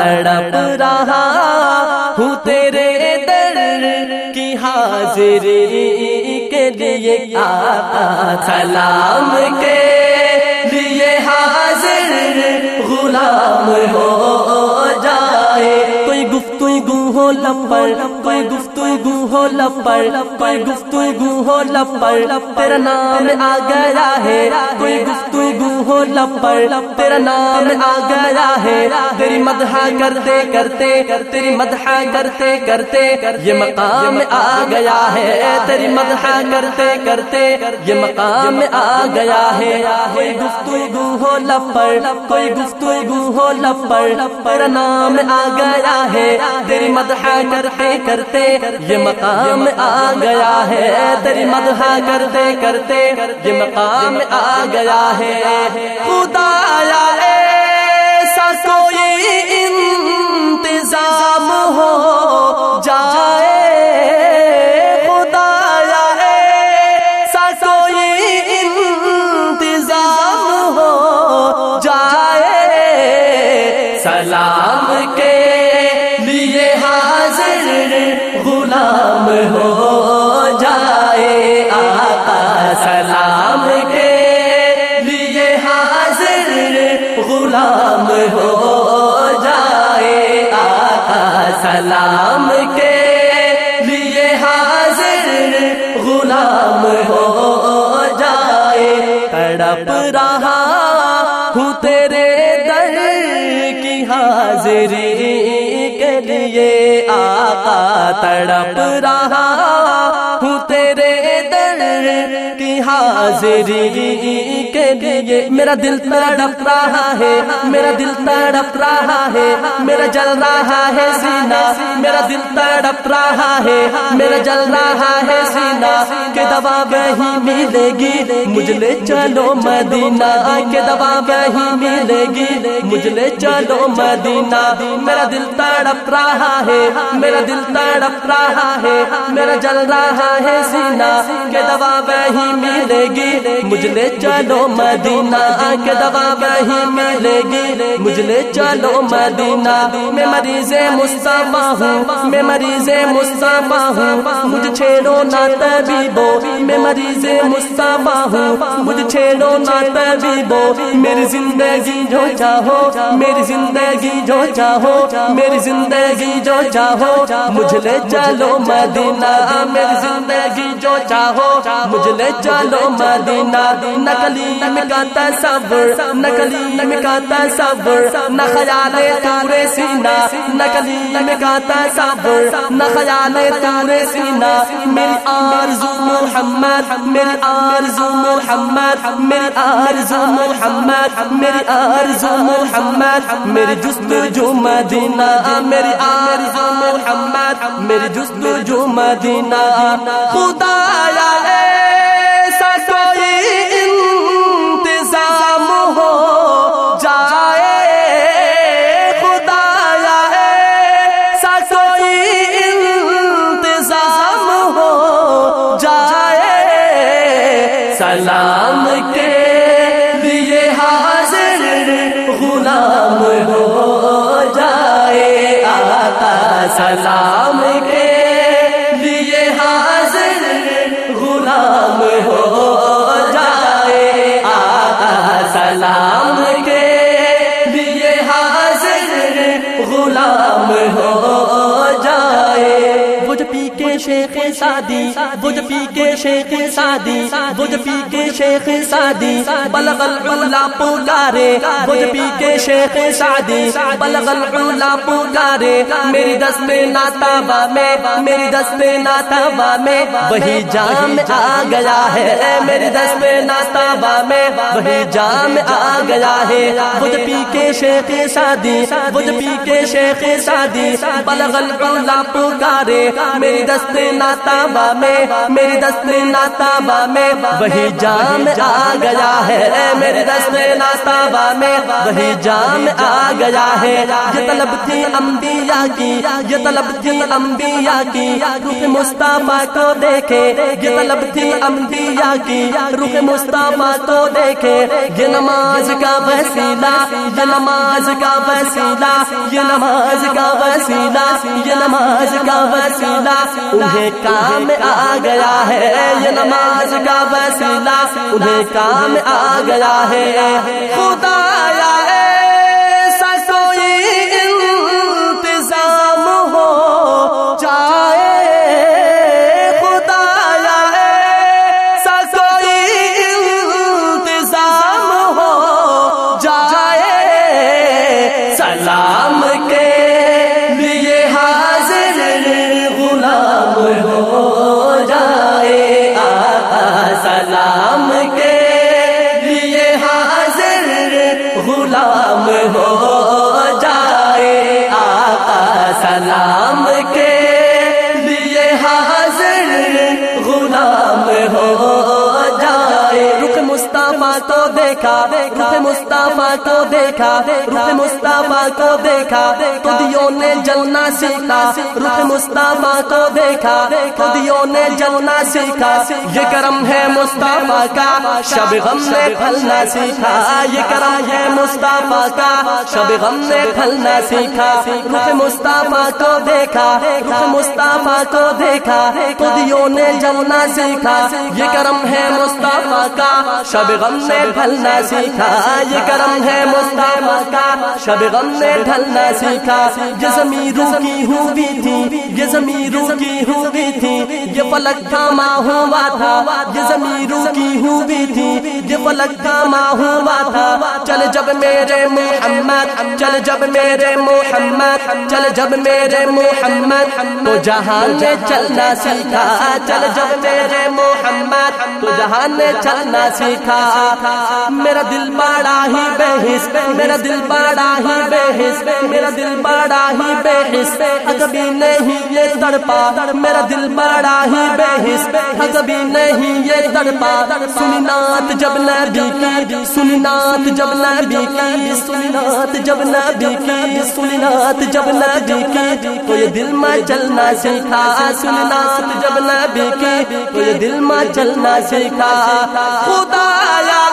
تڑپ رہا ہوں تیرے در کی حاضری کے لیے آقا سلام کے لیے حاضر غلام ہو جائے۔ کوئی گفتگو ہو لپڑ کوئی گفتگو ہو لپڑ کوئی گفتگو ہو لپڑ تیرا نام آ گیا ہے کوئی گفتگو ہو لپڑ تیرا نام آ گیا ہے، تیری مدح کرتے کرتے، تیری مدح کرتے کرتے، یہ مقام آ گیا ہے، تیری مدح کرتے کرتے، یہ مقام آ گیا ہے کوئی گفتگو ہو لپڑ کوئی گفتگو ہو لپڑ تیرا نام آ گیا ہے، تیری مدح کرتے کرتے یہ مقام آ گیا ہے، تیری مدح کرتے کرتے یہ مقام آ گیا ہے۔ خدا ایسا کوئی انتظام ہو۔ غلام ہو جائے۔ تڑپ رہا ہوں تیرے در کی حاضری کے لیے۔ آقا تڑپ رہا ہوں تیرے در کی حاضری کے لیے میرا دل تڑپ رہا ہے، میرا دل تڑپ رہا ہے، میرا جل رہا ہے سینا، میرا دل تڑپ رہا ہے، میرا جل رہا ہے سینا، کہ دوا وہی ملے گی، مجھ لے چلو مدینہ، کہ دوا وہی ملے گی، مجھ لے چلو مدینہ، میرا دل تڑپ رہا ہے، میرا دل تڑپ رہا ہے، میرا جل رہا ہے سینا، کہ دوا وہی ملے گی۔ مجھ لے چلو مدینہ کہ دوا وہی ملے گی۔ مجھ لے چلو مدینہ، میں مریض مصطفیٰ ہوں۔ میں مریض مصطفیٰ ہوں۔ مجھ چھیڑو نہ طبیبو، میں مریض مصطفیٰ ہوں۔ مجھ چھیڑو نہ طبیبو، میری زندگی جو چاہو، میری زندگی جو چاہو، میری زندگی جو چاہو۔ مجھ لے چلو مدینہ، میری زندگی جو چاہو۔ مجھ لے چلو مدینہ نکلی کا تصور نکلی کا تصور نہ خیال تورے سینا نکلی کا تصور نہ خیال تورے سینا، میری آرزو محمد، میری آرزو محمد، میری آرزو محمد، میری آرزو محمد، میری جست جو مدینہ، میری آرزو محمد، میری جست جو مدینہ، خدا ایسا سلام کے لیے حاضر غلام ہو جائے آقا، سلام کے لیے حاضر غلام ہو جائے آقا، سلام کے لیے حاضر غلام ہو شیخ سادی بج پی کے شیخ سادی بج پی کے شیخ سادی بلغ العلا پکارے بج پی کے شیخ سادی بلغ العلا پکارے، میری دس میں ناتابا میں، میری دس میں ناتابا میں، وہی جام آ گیا ہے، میری دس میں ناتابا میں، وہی جام آ گیا ہے بج پی کے شیخ سادی بج پی کے شیخ سادی بلغ العلا پکارے، میری دس دست ناتابا میں، میری دست ناتابا میں، وہی جام آ گیا ہے۔ میری دست ناتابا میں، وہی جام آ گیا ہے۔ یہ طلب تھی انبیاء کی، یہ طلب تھی انبیاء کی روح مصطفیٰ کو دیکھے۔ یہ طلب تھی انبیاء کی روح مصطفیٰ کو دیکھے۔ یہ نماز کا وسیلہ، یہ نماز کا وسیلہ، یہ نماز کا وسیلہ، یہ نماز کا وسیلہ۔ انہیں کام آ گیا ہے، یہ نماز کا وسیلہ انہیں کام آ گیا ہے۔ خدا اللہ دیکھا، روح مصطفیٰ کو دیکھا، روح مصطفیٰ کو دیکھا تو نے جلنا سیکھا، روح مصطفیٰ کو دیکھا تو نے جلنا سیکھا، یہ کرم ہے مصطفیٰ کا، شب غم نے پھلنا سیکھا، یہ کرم ہے مصطفیٰ کا، شب غم نے پھلنا سیکھا، روح مصطفیٰ کو دیکھا، روح مصطفیٰ کو دیکھا تو نے جلنا سیکھا، یہ کرم ہے مصطفیٰ کا، شب غم نے ڈھلنا سیکھا، یہ کرم ہے مصطفیٰ کا۔ شب غم نے ڈھلنا سیکھا، یہ زمین کی ہوئی تھی، یہ زمین کی ہوئی تھی، یہ پلک تھاما ہوا تھا۔ یہ زمین کی ہوئی تھی، یہ پلک تھاما ہوا تھا۔ چل جب میرے محمد، چل جب میرے محمد، چل جب میرے محمد، تو جہان نے چلنا سیکھا۔ چل جب میرے محمد، تو جہان نے چلنا سیکھا۔ میرا دل بڑا ہی بے حس میرا دل بڑا ہی بے حس میرا دل بڑا ہی بے حس کبھی نہیں یہ تڑپا، میرا دل بڑا ہی بے حس کبھی نہیں یہ تڑپا۔ سنی نات جب نبی کی، سنی نات جب نبی کی، سنی نات جب نبی کی، سنی نات جب نبی کی۔ تو یہ دل میں چلنا سیکھا، سنی نات جب نبی کی۔ تو یہ دل میں چلنا سیکھا۔ خدا سلام